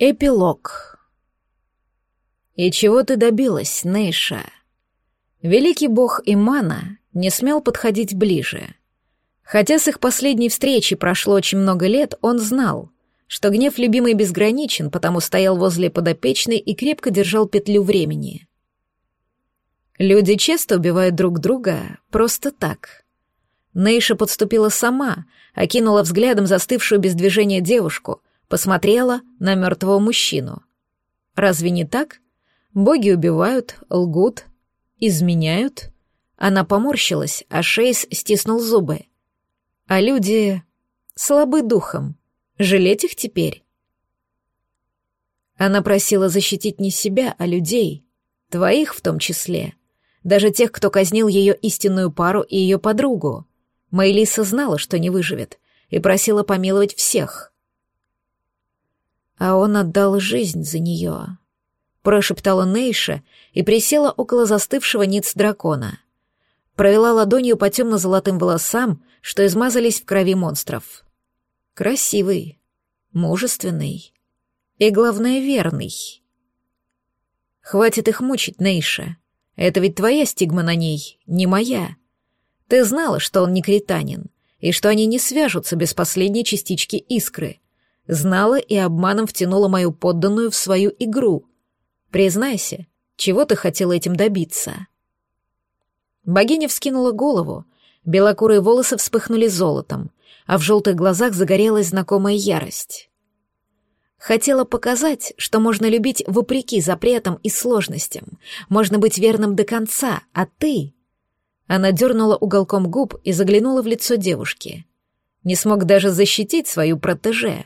Эпилог. «И чего ты добилась, Нейша?» Великий бог Имана не смел подходить ближе. Хотя с их последней встречи прошло очень много лет, он знал, что гнев любимый безграничен, потому стоял возле подопечной и крепко держал петлю времени. Люди часто убивают друг друга просто так. Нейша подступила сама, окинула взглядом застывшую без движения девушку — посмотрела на мертвого мужчину. Разве не так? Боги убивают, лгут, изменяют. Она поморщилась, а Шейс стиснул зубы. А люди слабы духом. Жалеть их теперь? Она просила защитить не себя, а людей, твоих в том числе, даже тех, кто казнил ее истинную пару и ее подругу. Мэйлиса знала, что не выживет, и просила помиловать всех а он отдал жизнь за нее», — прошептала Нейша и присела около застывшего ниц дракона. Провела ладонью по темно-золотым волосам, что измазались в крови монстров. Красивый, мужественный и, главное, верный. Хватит их мучить, Нейша. Это ведь твоя стигма на ней, не моя. Ты знала, что он не кританин, и что они не свяжутся без последней частички искры — Знала и обманом втянула мою подданную в свою игру. Признайся, чего ты хотела этим добиться?» Богиня вскинула голову, белокурые волосы вспыхнули золотом, а в желтых глазах загорелась знакомая ярость. Хотела показать, что можно любить вопреки запретам и сложностям, можно быть верным до конца, а ты... Она дернула уголком губ и заглянула в лицо девушки. Не смог даже защитить свою протеже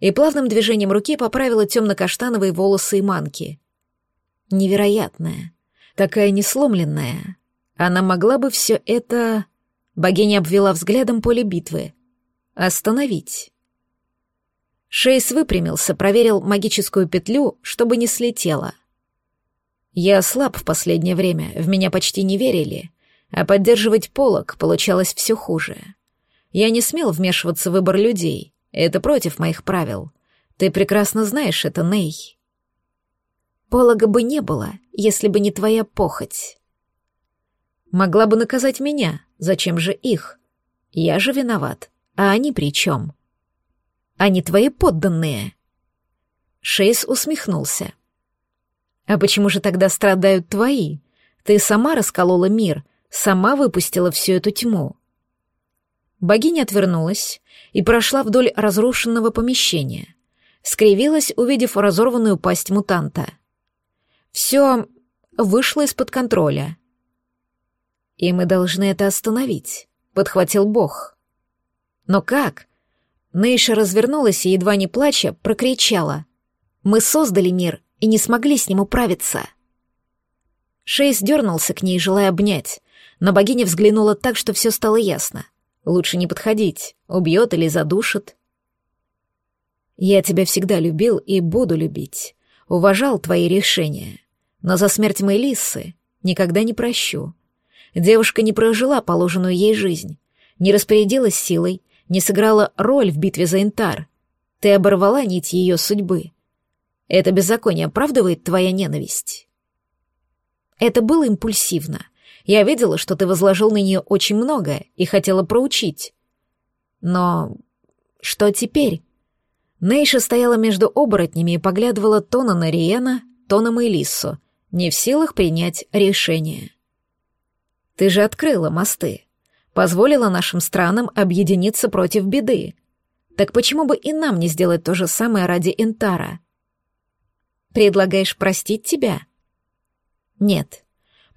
и плавным движением руки поправила темно-каштановые волосы и манки. Невероятная, такая несломленная. Она могла бы все это... Богиня обвела взглядом поле битвы. Остановить. Шейс выпрямился, проверил магическую петлю, чтобы не слетела. Я слаб в последнее время, в меня почти не верили, а поддерживать полог получалось все хуже. Я не смел вмешиваться в выбор людей — это против моих правил. Ты прекрасно знаешь это, Ней. Полога бы не было, если бы не твоя похоть. Могла бы наказать меня, зачем же их? Я же виноват, а они при чем? Они твои подданные. Шейс усмехнулся. А почему же тогда страдают твои? Ты сама расколола мир, сама выпустила всю эту тьму. Богиня отвернулась и прошла вдоль разрушенного помещения. Скривилась, увидев разорванную пасть мутанта. Все вышло из-под контроля. «И мы должны это остановить», — подхватил Бог. «Но как?» Нейша развернулась и, едва не плача, прокричала. «Мы создали мир и не смогли с ним управиться». Шейс дернулся к ней, желая обнять, но богиня взглянула так, что все стало ясно — Лучше не подходить, убьет или задушит. Я тебя всегда любил и буду любить. Уважал твои решения. Но за смерть Мэйлиссы никогда не прощу. Девушка не прожила положенную ей жизнь, не распорядилась силой, не сыграла роль в битве за Интар. Ты оборвала нить ее судьбы. Это беззаконие оправдывает твоя ненависть. Это было импульсивно — я видела, что ты возложил на нее очень многое и хотела проучить. Но что теперь? Нейша стояла между оборотнями и поглядывала то на Нариена, то на Мэйлиссу, не в силах принять решение. Ты же открыла мосты, позволила нашим странам объединиться против беды. Так почему бы и нам не сделать то же самое ради Интара? Предлагаешь простить тебя? Нет.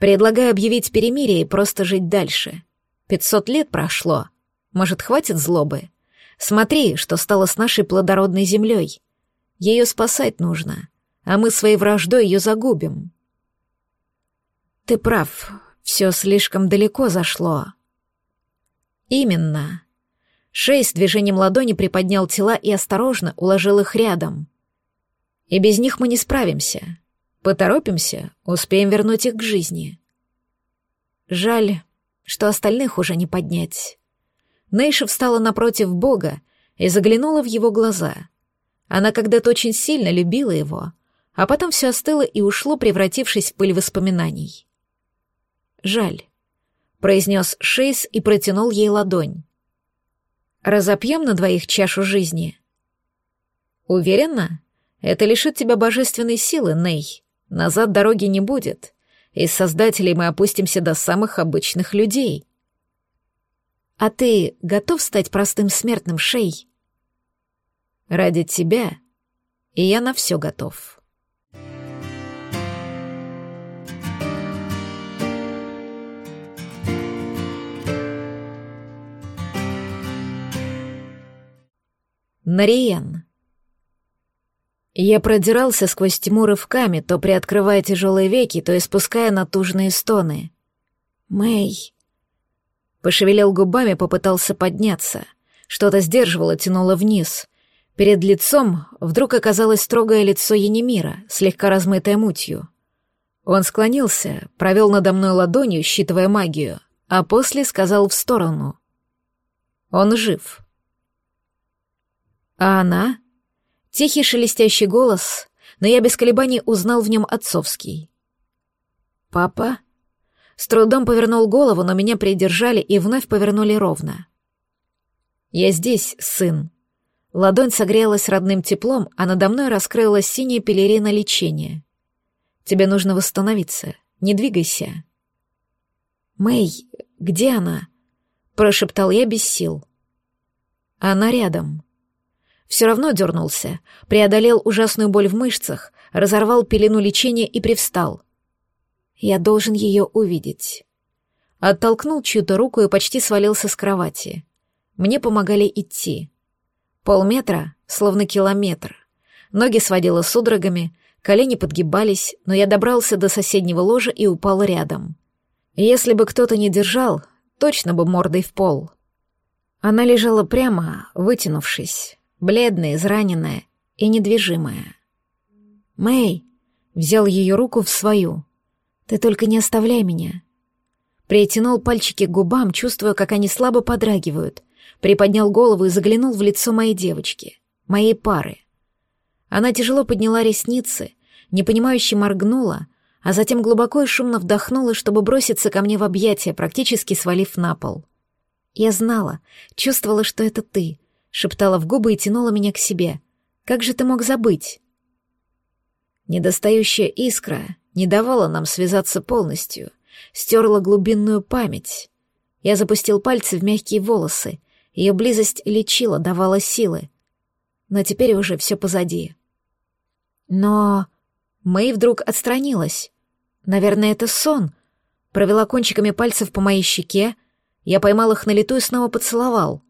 Предлагаю объявить перемирие и просто жить дальше. Пятьсот лет прошло. Может, хватит злобы? Смотри, что стало с нашей плодородной землей. Ее спасать нужно, а мы своей враждой ее загубим. Ты прав, все слишком далеко зашло. Именно. С движением ладони приподнял тела и осторожно уложил их рядом. И без них мы не справимся. Поторопимся, успеем вернуть их к жизни. Жаль, что остальных уже не поднять. Нейша встала напротив Бога и заглянула в его глаза. Она когда-то очень сильно любила его, а потом все остыло и ушло, превратившись в пыль воспоминаний. «Жаль», — произнес Шейс и протянул ей ладонь. «Разопьем на двоих чашу жизни?» «Уверена? Это лишит тебя божественной силы, Ней. Назад дороги не будет. Из создателей мы опустимся до самых обычных людей». «А ты готов стать простым смертным, Шей?» «Ради тебя, и я на все готов». Нариен. Я продирался сквозь тьму рывками, то приоткрывая тяжелые веки, то испуская натужные стоны. «Мэй!» Пошевелил губами, попытался подняться. Что-то сдерживало, тянуло вниз. Перед лицом вдруг оказалось строгое лицо Янимира, слегка размытое мутью. Он склонился, провел надо мной ладонью, считывая магию, а после сказал в сторону. «Он жив». А она? Тихий шелестящий голос, но я без колебаний узнал в нем отцовский. «Папа?» С трудом повернул голову, но меня придержали и вновь повернули ровно. «Я здесь, сын». Ладонь согрелась родным теплом, а надо мной раскрылась синяя пелерина лечения. «Тебе нужно восстановиться. Не двигайся». «Мэй, где она?» — прошептал я без сил. «Она рядом», все равно дернулся, преодолел ужасную боль в мышцах, разорвал пелену лечения и привстал. Я должен ее увидеть. Оттолкнул чью-то руку и почти свалился с кровати. Мне помогали идти. Полметра, словно километр. Ноги сводило судорогами, колени подгибались, но я добрался до соседнего ложа и упал рядом. Если бы кто-то не держал, точно бы мордой в пол. Она лежала прямо, вытянувшись бледная, израненная и недвижимая. «Мэй!» — взял ее руку в свою. «Ты только не оставляй меня!» Притянул пальчики к губам, чувствуя, как они слабо подрагивают, приподнял голову и заглянул в лицо моей девочки, моей пары. Она тяжело подняла ресницы, непонимающе моргнула, а затем глубоко и шумно вдохнула, чтобы броситься ко мне в объятия, практически свалив на пол. Я знала, чувствовала, что это ты, шептала в губы и тянула меня к себе. «Как же ты мог забыть?» Недостающая искра не давала нам связаться полностью, стерла глубинную память. Я запустил пальцы в мягкие волосы, ее близость лечила, давала силы. Но теперь уже все позади. Но... Мэй вдруг отстранилась. Наверное, это сон. Провела кончиками пальцев по моей щеке, я поймал их на лету и снова поцеловал.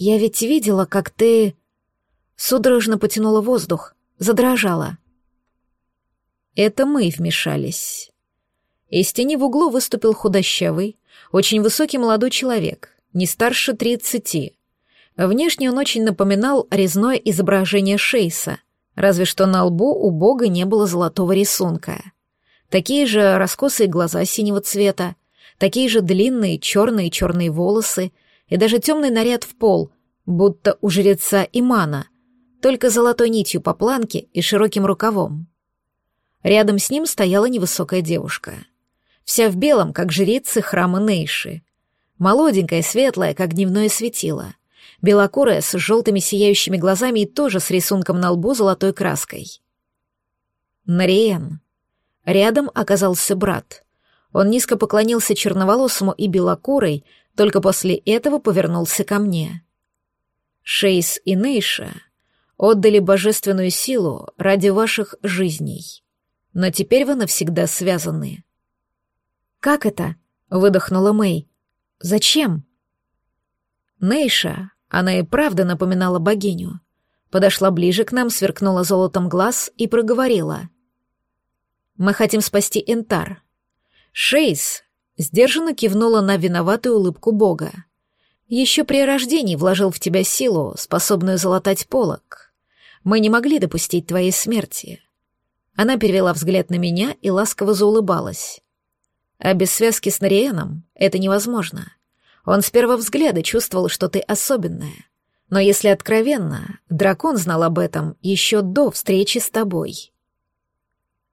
«Я ведь видела, как ты...» Судорожно потянула воздух, задрожала. Это мы вмешались. Из тени в углу выступил худощавый, очень высокий молодой человек, не старше тридцати. Внешне он очень напоминал резное изображение Шейса, разве что на лбу у бога не было золотого рисунка. Такие же раскосые глаза синего цвета, такие же длинные черные-черные волосы — и даже темный наряд в пол, будто у жреца Имана, только золотой нитью по планке и широким рукавом. Рядом с ним стояла невысокая девушка. Вся в белом, как жрицы храма Нейши. Молоденькая, светлая, как дневное светило. Белокурая, с желтыми сияющими глазами и тоже с рисунком на лбу золотой краской. Нариен. Рядом оказался брат. Он низко поклонился черноволосому и белокурой, только после этого повернулся ко мне. Шейс и Нейша отдали божественную силу ради ваших жизней, но теперь вы навсегда связаны. «Как это?» — выдохнула Мэй. «Зачем?» Нейша, она и правда напоминала богиню, подошла ближе к нам, сверкнула золотом глаз и проговорила. «Мы хотим спасти Энтар. Шейс Сдержанно кивнула на виноватую улыбку Бога. Еще при рождении вложил в тебя силу, способную залатать полок. Мы не могли допустить твоей смерти. Она перевела взгляд на меня и ласково заулыбалась. А без связки с Нариеном это невозможно. Он с первого взгляда чувствовал, что ты особенная. Но если откровенно, дракон знал об этом еще до встречи с тобой.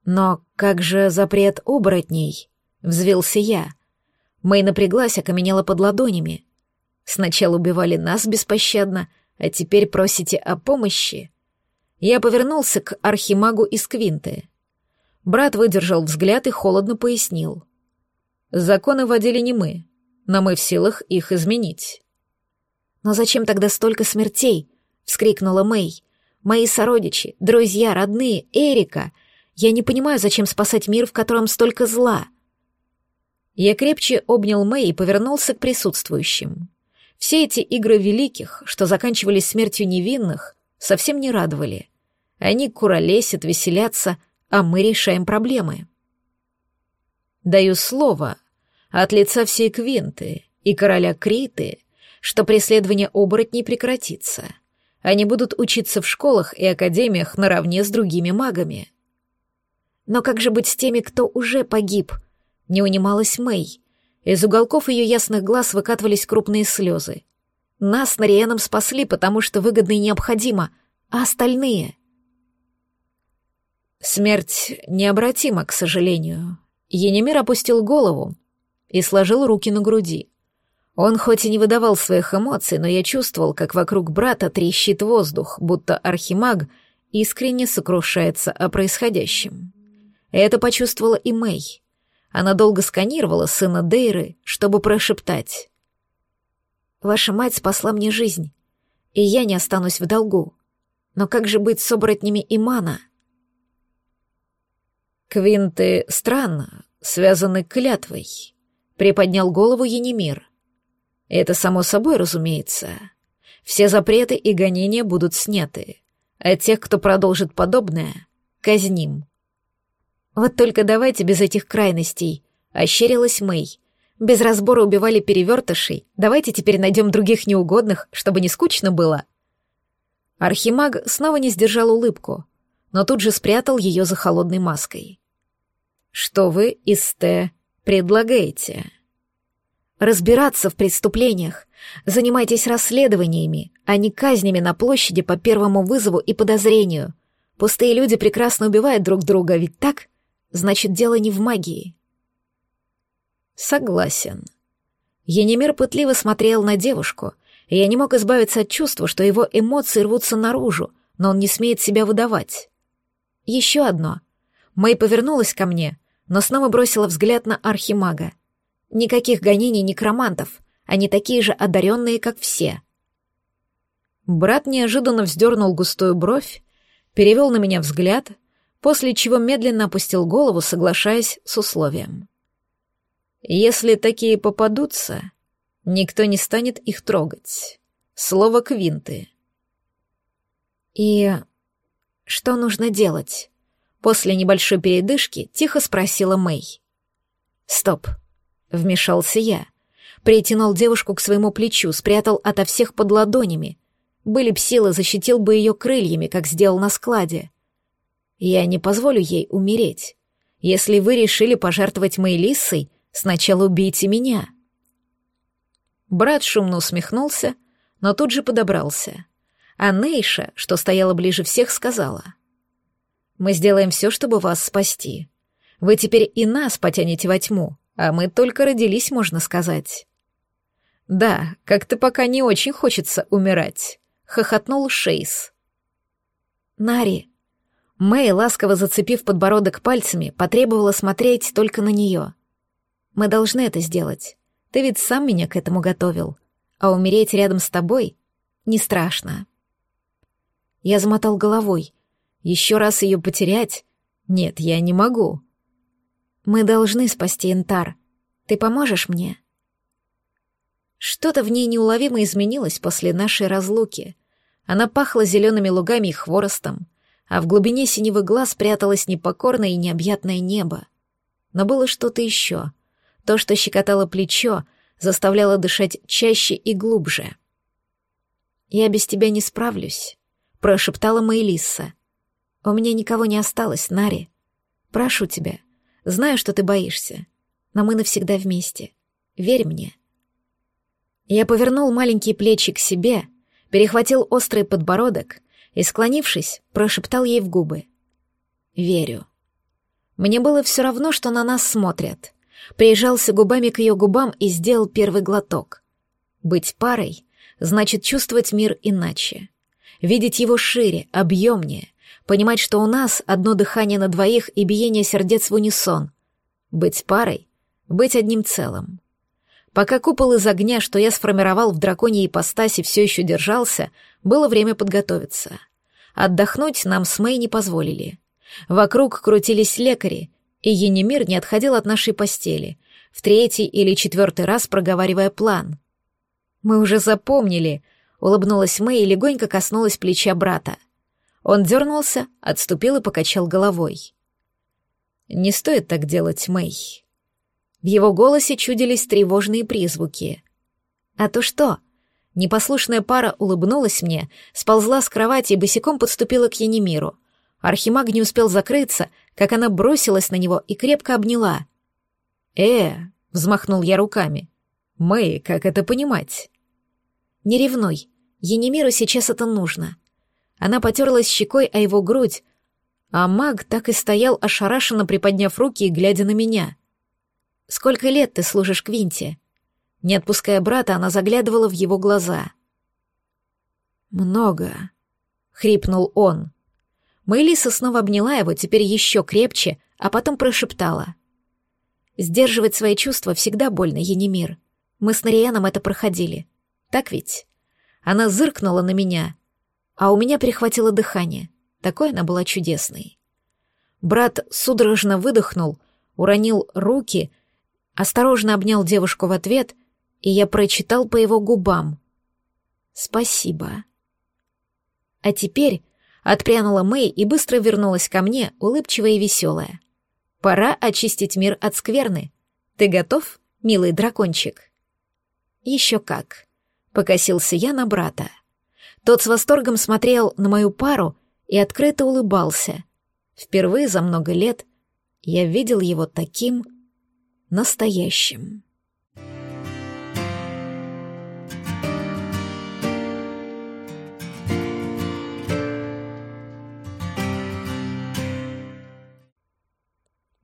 Но как же запрет оборотней? Взвился я. Мэй напряглась, окаменела под ладонями. Сначала убивали нас беспощадно, а теперь просите о помощи. Я повернулся к архимагу из Квинты. Брат выдержал взгляд и холодно пояснил. Законы вводили не мы, но мы в силах их изменить. «Но зачем тогда столько смертей?» — вскрикнула Мэй. «Мои сородичи, друзья, родные, Эрика. Я не понимаю, зачем спасать мир, в котором столько зла». Я крепче обнял Мэй и повернулся к присутствующим. Все эти игры великих, что заканчивались смертью невинных, совсем не радовали. Они куролесят, веселятся, а мы решаем проблемы. Даю слово от лица всей Квинты и короля Криты что преследование оборотней прекратится. Они будут учиться в школах и академиях наравне с другими магами. Но как же быть с теми, кто уже погиб? Не унималась Мэй. Из уголков ее ясных глаз выкатывались крупные слезы. Нас с Нариеном спасли, потому что выгодно и необходимо, а остальные... Смерть необратима, к сожалению. Енемир опустил голову и сложил руки на груди. Он хоть и не выдавал своих эмоций, но я чувствовал, как вокруг брата трещит воздух, будто архимаг искренне сокрушается о происходящем. Это почувствовала и Мэй. Она долго сканировала сына Дейры, чтобы прошептать. «Ваша мать спасла мне жизнь, и я не останусь в долгу. Но как же быть с оборотнями Имана?» «Квинты странно, связаны клятвой», — приподнял голову Енемир. Это само собой разумеется. Все запреты и гонения будут сняты, а тех, кто продолжит подобное, казним. Вот только давайте без этих крайностей, ощерилась Мэй. Без разбора убивали перевертышей, давайте теперь найдем других неугодных, чтобы не скучно было. Архимаг снова не сдержал улыбку, но тут же спрятал ее за холодной маской. «Что вы из Т предлагаете?» разбираться в преступлениях. Занимайтесь расследованиями, а не казнями на площади по первому вызову и подозрению. Пустые люди прекрасно убивают друг друга, ведь так? Значит, дело не в магии. Согласен. Енемир пытливо смотрел на девушку, и я не мог избавиться от чувства, что его эмоции рвутся наружу, но он не смеет себя выдавать. Еще одно. Мэй повернулась ко мне, но снова бросила взгляд на архимага. Никаких гонений некромантов, они такие же одаренные, как все. Брат неожиданно вздернул густую бровь, перевел на меня взгляд, после чего медленно опустил голову, соглашаясь с условием. Если такие попадутся, никто не станет их трогать. Слово квинты. И что нужно делать? После небольшой передышки тихо спросила Мэй. Стоп. Вмешался я. Притянул девушку к своему плечу, спрятал ото всех под ладонями. Были б силы, защитил бы ее крыльями, как сделал на складе. Я не позволю ей умереть. Если вы решили пожертвовать моей лисой, сначала убейте меня. Брат шумно усмехнулся, но тут же подобрался. А Нейша, что стояла ближе всех, сказала. «Мы сделаем все, чтобы вас спасти. Вы теперь и нас потянете во тьму, а мы только родились, можно сказать. Да, как-то пока не очень хочется умирать, хохотнул Шейс. Нари. Мэй, ласково зацепив подбородок пальцами, потребовала смотреть только на нее. Мы должны это сделать. Ты ведь сам меня к этому готовил. А умереть рядом с тобой не страшно. Я замотал головой. Еще раз ее потерять? Нет, я не могу. Мы должны спасти Интар. Ты поможешь мне?» Что-то в ней неуловимо изменилось после нашей разлуки. Она пахла зелеными лугами и хворостом, а в глубине синего глаз пряталось непокорное и необъятное небо. Но было что-то еще. То, что щекотало плечо, заставляло дышать чаще и глубже. «Я без тебя не справлюсь», — прошептала Маэлисса. «У меня никого не осталось, Нари. Прошу тебя, Знаю, что ты боишься, но мы навсегда вместе. Верь мне». Я повернул маленькие плечи к себе, перехватил острый подбородок и, склонившись, прошептал ей в губы. «Верю». Мне было все равно, что на нас смотрят. Прижался губами к ее губам и сделал первый глоток. Быть парой значит чувствовать мир иначе. Видеть его шире, объемнее, понимать, что у нас одно дыхание на двоих и биение сердец в унисон. Быть парой — быть одним целым. Пока купол из огня, что я сформировал в драконьей ипостаси, все еще держался, было время подготовиться. Отдохнуть нам с Мэй не позволили. Вокруг крутились лекари, и Енемир не отходил от нашей постели, в третий или четвертый раз проговаривая план. «Мы уже запомнили», — улыбнулась Мэй и легонько коснулась плеча брата. Он дернулся, отступил и покачал головой. «Не стоит так делать, Мэй». В его голосе чудились тревожные призвуки. «А то что?» Непослушная пара улыбнулась мне, сползла с кровати и босиком подступила к Янимиру. Архимаг не успел закрыться, как она бросилась на него и крепко обняла. «Э!» — взмахнул я руками. «Мэй, как это понимать?» «Не ревнуй. Янимиру сейчас это нужно. Она потерлась щекой о его грудь, а маг так и стоял, ошарашенно приподняв руки и глядя на меня. «Сколько лет ты служишь Квинте?» Не отпуская брата, она заглядывала в его глаза. «Много», — хрипнул он. Мэйлиса снова обняла его, теперь еще крепче, а потом прошептала. «Сдерживать свои чувства всегда больно, Енимир. Мы с Нарианом это проходили. Так ведь?» Она зыркнула на меня, а у меня перехватило дыхание. Такой она была чудесной. Брат судорожно выдохнул, уронил руки, осторожно обнял девушку в ответ, и я прочитал по его губам. «Спасибо». А теперь отпрянула Мэй и быстро вернулась ко мне, улыбчивая и веселая. «Пора очистить мир от скверны. Ты готов, милый дракончик?» «Еще как», — покосился я на брата. Тот с восторгом смотрел на мою пару и открыто улыбался. Впервые за много лет я видел его таким настоящим.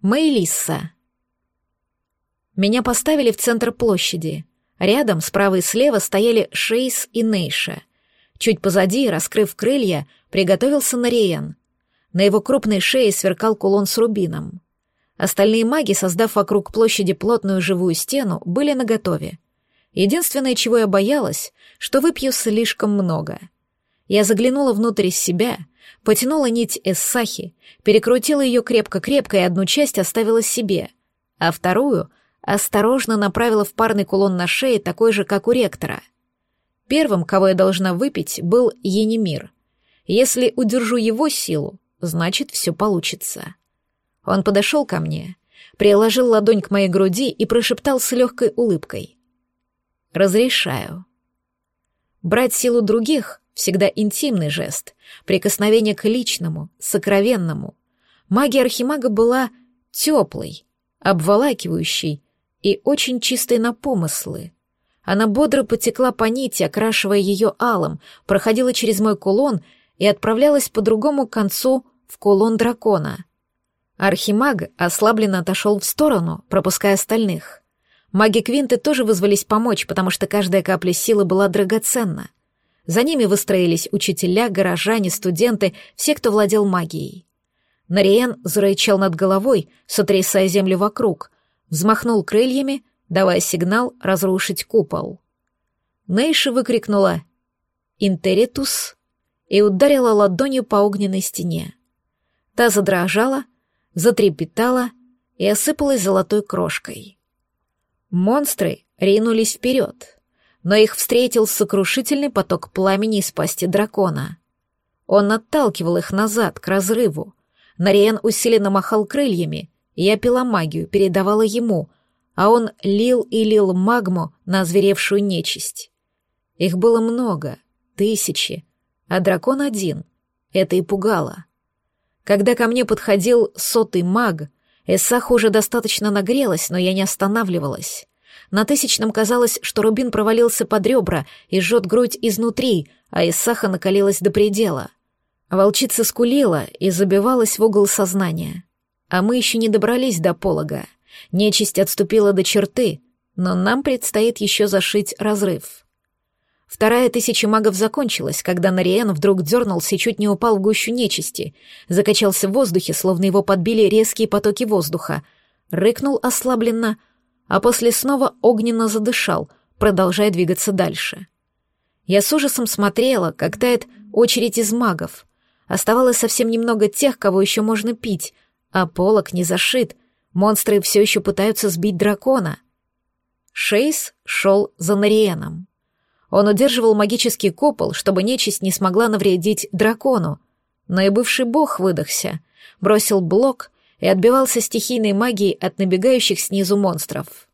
Мэйлисса. Меня поставили в центр площади. Рядом, справа и слева, стояли Шейс и Нейша — Чуть позади, раскрыв крылья, приготовился Нариен. На его крупной шее сверкал кулон с рубином. Остальные маги, создав вокруг площади плотную живую стену, были наготове. Единственное, чего я боялась, что выпью слишком много. Я заглянула внутрь себя, потянула нить Эссахи, перекрутила ее крепко-крепко и одну часть оставила себе, а вторую осторожно направила в парный кулон на шее, такой же, как у ректора. Первым, кого я должна выпить, был Енимир. Если удержу его силу, значит, все получится. Он подошел ко мне, приложил ладонь к моей груди и прошептал с легкой улыбкой. «Разрешаю». Брать силу других — всегда интимный жест, прикосновение к личному, сокровенному. Магия Архимага была теплой, обволакивающей и очень чистой на помыслы. Она бодро потекла по нити, окрашивая ее алым, проходила через мой кулон и отправлялась по другому концу в кулон дракона. Архимаг ослабленно отошел в сторону, пропуская остальных. Маги Квинты тоже вызвались помочь, потому что каждая капля силы была драгоценна. За ними выстроились учителя, горожане, студенты, все, кто владел магией. Нариен зарычал над головой, сотрясая землю вокруг, взмахнул крыльями давая сигнал разрушить купол. Нейша выкрикнула «Интеритус» и ударила ладонью по огненной стене. Та задрожала, затрепетала и осыпалась золотой крошкой. Монстры ринулись вперед, но их встретил сокрушительный поток пламени из пасти дракона. Он отталкивал их назад, к разрыву. Нариен усиленно махал крыльями, я пила магию, передавала ему — а он лил и лил магму на озверевшую нечисть. Их было много, тысячи, а дракон один. Это и пугало. Когда ко мне подходил сотый маг, Эссах уже достаточно нагрелась, но я не останавливалась. На тысячном казалось, что рубин провалился под ребра и жжет грудь изнутри, а Исаха накалилась до предела. Волчица скулила и забивалась в угол сознания. А мы еще не добрались до полога. Нечисть отступила до черты, но нам предстоит еще зашить разрыв. Вторая тысяча магов закончилась, когда Нариен вдруг дернулся и чуть не упал в гущу нечисти, закачался в воздухе, словно его подбили резкие потоки воздуха, рыкнул ослабленно, а после снова огненно задышал, продолжая двигаться дальше. Я с ужасом смотрела, как тает очередь из магов. Оставалось совсем немного тех, кого еще можно пить, а полок не зашит, монстры все еще пытаются сбить дракона. Шейс шел за Нариеном. Он удерживал магический купол, чтобы нечисть не смогла навредить дракону, но и бывший бог выдохся, бросил блок и отбивался стихийной магией от набегающих снизу монстров.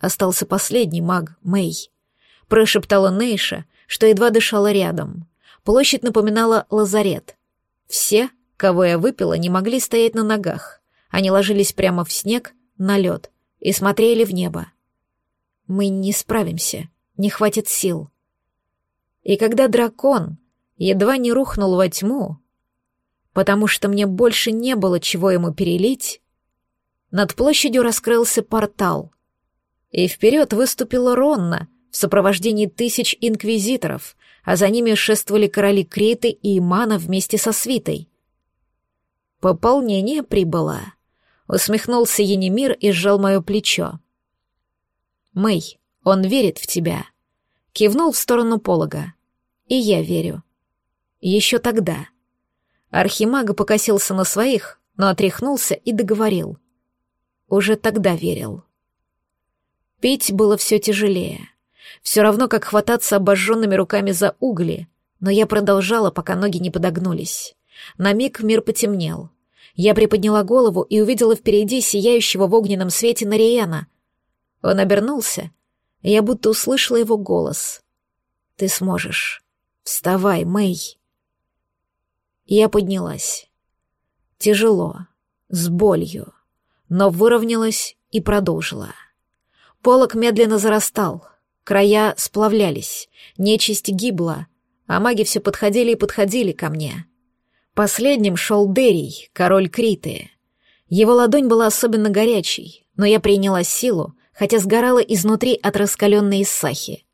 Остался последний маг, Мэй. Прошептала Нейша, что едва дышала рядом. Площадь напоминала лазарет. Все, кого я выпила, не могли стоять на ногах. Они ложились прямо в снег, на лед, и смотрели в небо. Мы не справимся, не хватит сил. И когда дракон едва не рухнул во тьму, потому что мне больше не было чего ему перелить, над площадью раскрылся портал, и вперед выступила Ронна в сопровождении тысяч инквизиторов, а за ними шествовали короли Криты и Имана вместе со свитой. «Пополнение прибыло», — усмехнулся Енемир и сжал мое плечо. «Мэй, он верит в тебя», — кивнул в сторону полога. «И я верю. Еще тогда». Архимаг покосился на своих, но отряхнулся и договорил. Уже тогда верил. Пить было все тяжелее. Все равно, как хвататься обожженными руками за угли, но я продолжала, пока ноги не подогнулись. На миг мир потемнел. Я приподняла голову и увидела впереди сияющего в огненном свете Нариена. Он обернулся, я будто услышала его голос. «Ты сможешь. Вставай, Мэй». Я поднялась. Тяжело, с болью, но выровнялась и продолжила. Полок медленно зарастал, края сплавлялись, нечисть гибла, а маги все подходили и подходили ко мне. Последним шел Дерий, король Криты. Его ладонь была особенно горячей, но я приняла силу, хотя сгорала изнутри от раскаленной Исахи.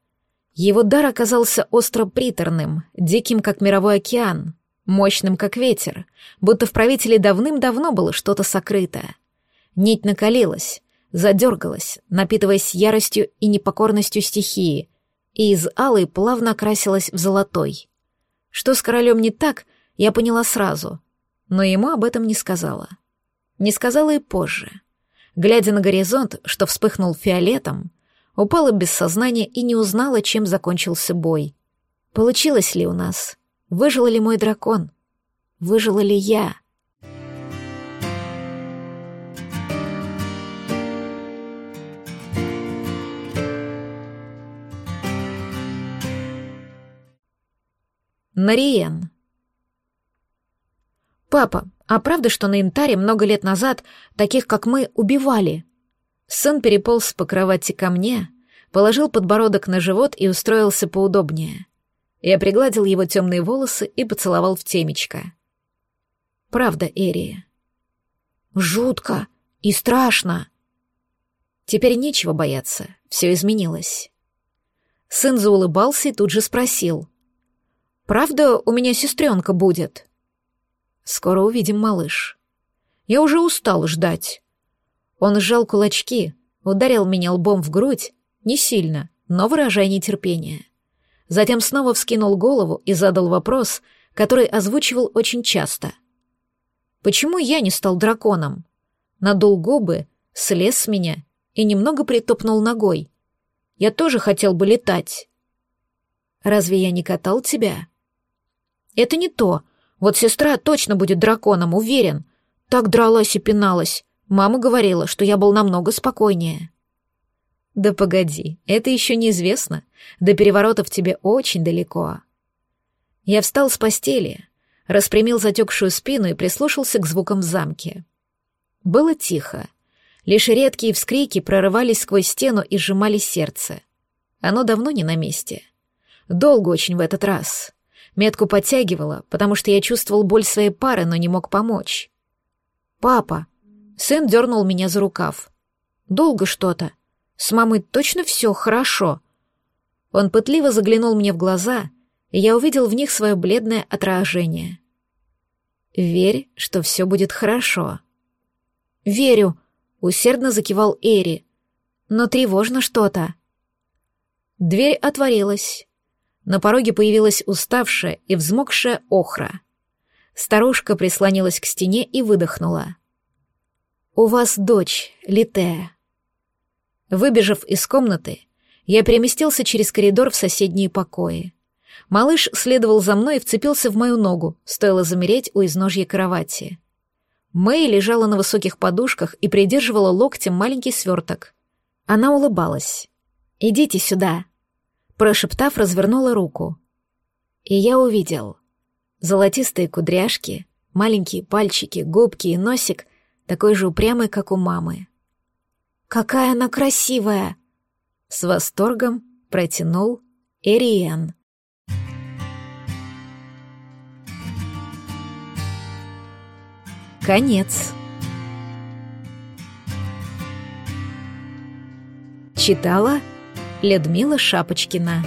Его дар оказался остро приторным, диким, как мировой океан, мощным, как ветер, будто в правителе давным-давно было что-то сокрытое. Нить накалилась, задергалась, напитываясь яростью и непокорностью стихии, и из алой плавно окрасилась в золотой. Что с королем не так, я поняла сразу, но ему об этом не сказала. Не сказала и позже. Глядя на горизонт, что вспыхнул фиолетом, упала без сознания и не узнала, чем закончился бой. Получилось ли у нас? Выжил ли мой дракон? Выжила ли я? Нариен. «Папа, а правда, что на Интаре много лет назад таких, как мы, убивали?» Сын переполз по кровати ко мне, положил подбородок на живот и устроился поудобнее. Я пригладил его темные волосы и поцеловал в темечко. «Правда, Эрия?» «Жутко и страшно!» Теперь нечего бояться, все изменилось. Сын заулыбался и тут же спросил. «Правда, у меня сестренка будет?» Скоро увидим, малыш. Я уже устал ждать. Он сжал кулачки, ударил меня лбом в грудь, не сильно, но выражая нетерпение. Затем снова вскинул голову и задал вопрос, который озвучивал очень часто. «Почему я не стал драконом?» Надул губы, слез с меня и немного притопнул ногой. «Я тоже хотел бы летать». «Разве я не катал тебя?» «Это не то», вот сестра точно будет драконом, уверен. Так дралась и пиналась. Мама говорила, что я был намного спокойнее. Да погоди, это еще неизвестно. До переворотов тебе очень далеко. Я встал с постели, распрямил затекшую спину и прислушался к звукам в замке. Было тихо. Лишь редкие вскрики прорывались сквозь стену и сжимали сердце. Оно давно не на месте. Долго очень в этот раз. Метку подтягивала, потому что я чувствовал боль своей пары, но не мог помочь. «Папа!» Сын дернул меня за рукав. «Долго что-то. С мамой точно все хорошо?» Он пытливо заглянул мне в глаза, и я увидел в них свое бледное отражение. «Верь, что все будет хорошо». «Верю», — усердно закивал Эри. «Но тревожно что-то». Дверь отворилась. На пороге появилась уставшая и взмокшая охра. Старушка прислонилась к стене и выдохнула. «У вас дочь, Литея». Выбежав из комнаты, я переместился через коридор в соседние покои. Малыш следовал за мной и вцепился в мою ногу, стоило замереть у изножья кровати. Мэй лежала на высоких подушках и придерживала локтем маленький сверток. Она улыбалась. «Идите сюда», прошептав, развернула руку. И я увидел. Золотистые кудряшки, маленькие пальчики, губки и носик, такой же упрямый, как у мамы. «Какая она красивая!» С восторгом протянул Эриен. Конец. Читала Людмила Шапочкина